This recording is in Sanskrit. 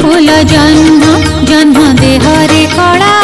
पुल जन्म जन्म दे कड़ा